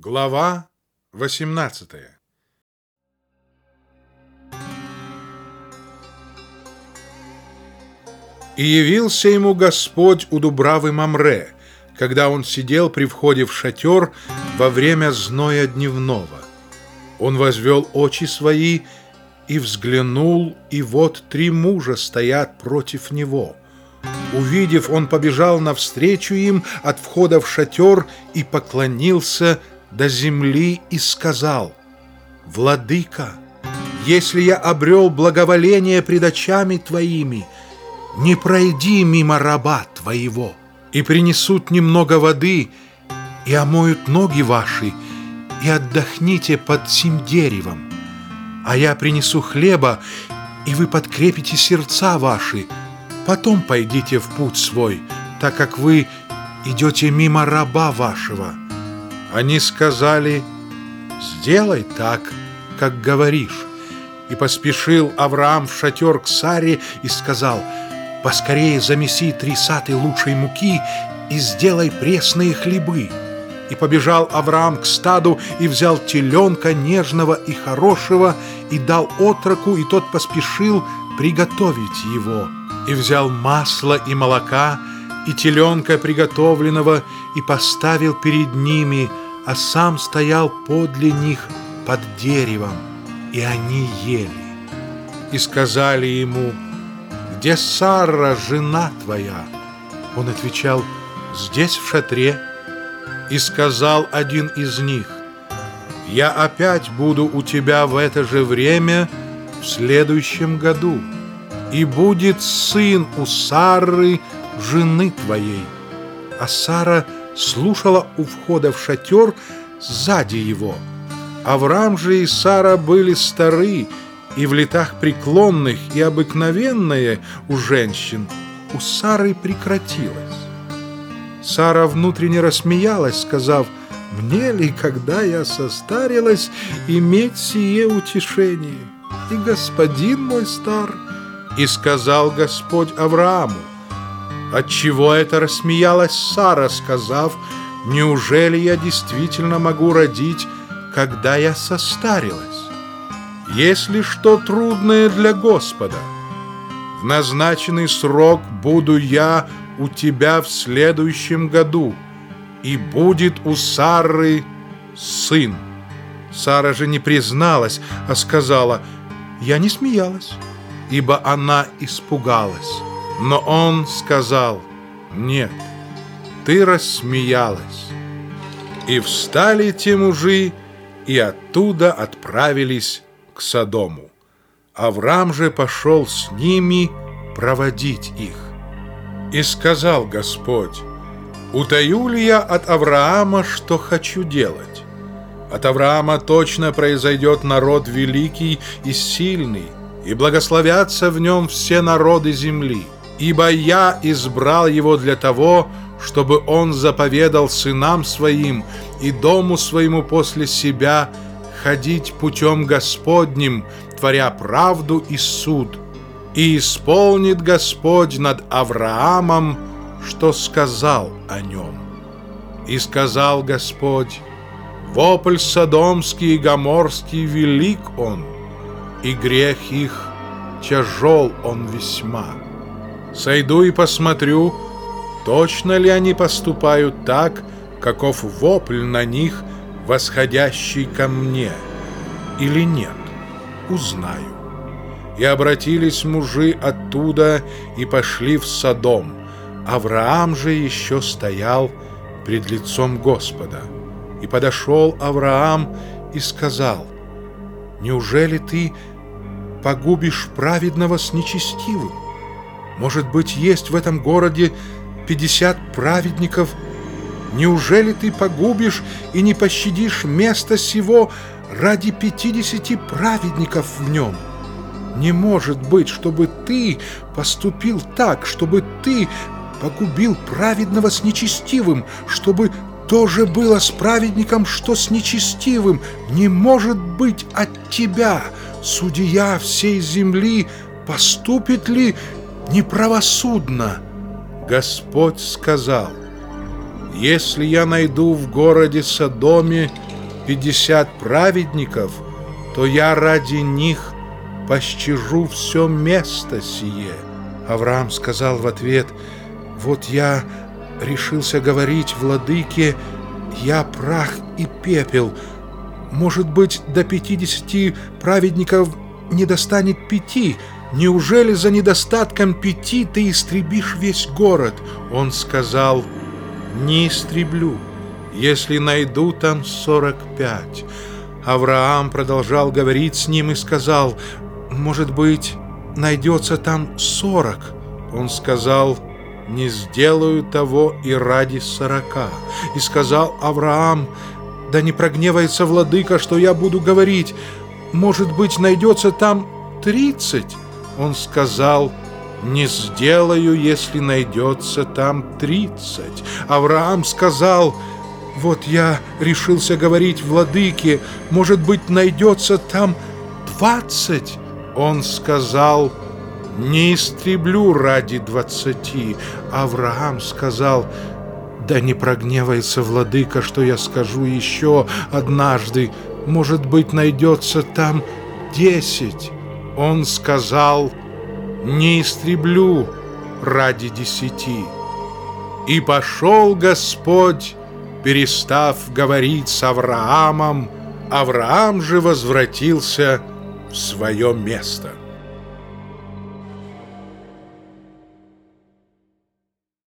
Глава 18 И явился ему Господь у Дубравы Мамре, когда он сидел при входе в шатер во время зноя дневного. Он возвел очи свои и взглянул, и вот три мужа стоят против него. Увидев, он побежал навстречу им от входа в шатер и поклонился до земли и сказал, «Владыка, если я обрел благоволение пред очами Твоими, не пройди мимо раба Твоего, и принесут немного воды, и омоют ноги ваши, и отдохните под сим деревом. А я принесу хлеба, и вы подкрепите сердца ваши, потом пойдите в путь свой, так как вы идете мимо раба вашего». Они сказали, «Сделай так, как говоришь». И поспешил Авраам в шатер к Саре и сказал, «Поскорее замеси три саты лучшей муки и сделай пресные хлебы». И побежал Авраам к стаду и взял теленка нежного и хорошего и дал отроку, и тот поспешил приготовить его. И взял масло и молока, и теленка приготовленного, и поставил перед ними, а сам стоял подле них под деревом, и они ели. И сказали ему, «Где Сара, жена твоя?» Он отвечал, «Здесь, в шатре». И сказал один из них, «Я опять буду у тебя в это же время в следующем году, и будет сын у Сары, жены твоей». А Сара – слушала у входа в шатер сзади его. Авраам же и Сара были стары и в летах преклонных, и обыкновенное у женщин у Сары прекратилось. Сара внутренне рассмеялась, сказав, «Мне ли, когда я состарилась, иметь сие утешение? И господин мой стар». И сказал Господь Аврааму, Отчего это рассмеялась Сара, сказав, «Неужели я действительно могу родить, когда я состарилась? Если что трудное для Господа, в назначенный срок буду я у тебя в следующем году, и будет у Сары сын». Сара же не призналась, а сказала, «Я не смеялась, ибо она испугалась». Но он сказал, «Нет, ты рассмеялась». И встали те мужи, и оттуда отправились к Содому. Авраам же пошел с ними проводить их. И сказал Господь, «Утаю ли я от Авраама, что хочу делать? От Авраама точно произойдет народ великий и сильный, и благословятся в нем все народы земли» ибо я избрал его для того, чтобы он заповедал сынам своим и дому своему после себя ходить путем Господним, творя правду и суд. И исполнит Господь над Авраамом, что сказал о нем. И сказал Господь, вопль Содомский и Гоморский велик он, и грех их тяжел он весьма. Сойду и посмотрю, точно ли они поступают так, каков вопль на них, восходящий ко мне, или нет, узнаю. И обратились мужи оттуда и пошли в Содом. Авраам же еще стоял пред лицом Господа. И подошел Авраам и сказал, «Неужели ты погубишь праведного с нечестивым?» Может быть, есть в этом городе пятьдесят праведников? Неужели ты погубишь и не пощадишь место сего ради пятидесяти праведников в нем? Не может быть, чтобы ты поступил так, чтобы ты погубил праведного с нечестивым, чтобы тоже было с праведником, что с нечестивым. Не может быть от тебя, судья всей земли, поступит ли неправосудно. Господь сказал, «Если я найду в городе Содоме пятьдесят праведников, то я ради них пощажу все место сие». Авраам сказал в ответ, «Вот я решился говорить владыке, я прах и пепел. Может быть, до пятидесяти праведников не достанет пяти. Неужели за недостатком пяти ты истребишь весь город?» Он сказал, «Не истреблю, если найду там сорок пять». Авраам продолжал говорить с ним и сказал, «Может быть, найдется там сорок?» Он сказал, «Не сделаю того и ради сорока». И сказал Авраам, «Да не прогневается владыка, что я буду говорить. Может быть, найдется там тридцать?» Он сказал, «Не сделаю, если найдется там тридцать». Авраам сказал, «Вот я решился говорить владыке, может быть, найдется там двадцать». Он сказал, «Не истреблю ради двадцати». Авраам сказал, «Да не прогневается владыка, что я скажу еще однажды. Может быть, найдется там десять». Он сказал, «Не истреблю ради десяти». И пошел Господь, перестав говорить с Авраамом, Авраам же возвратился в свое место.